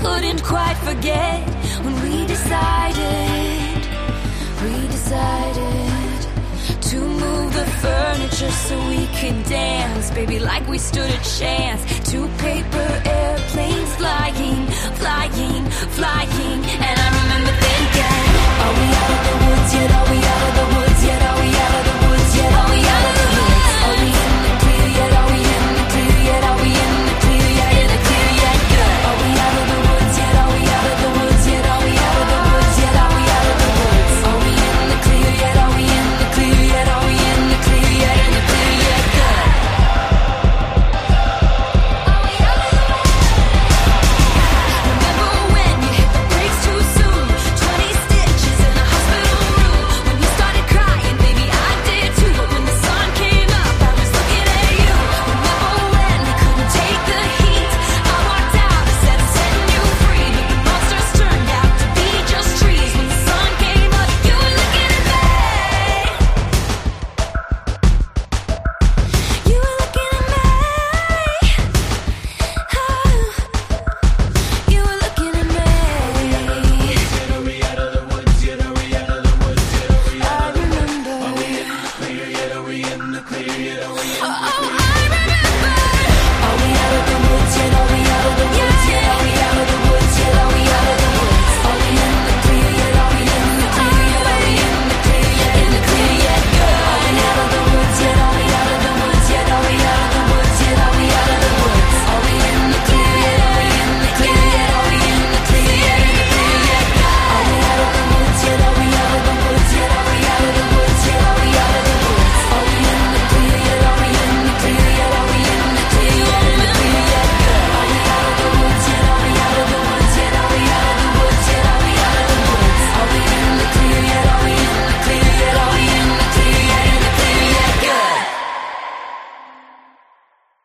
couldn't quite forget when we decided, we decided to move the furniture so we could dance, baby, like we stood a chance. Two paper airplanes flying, flying, flying, and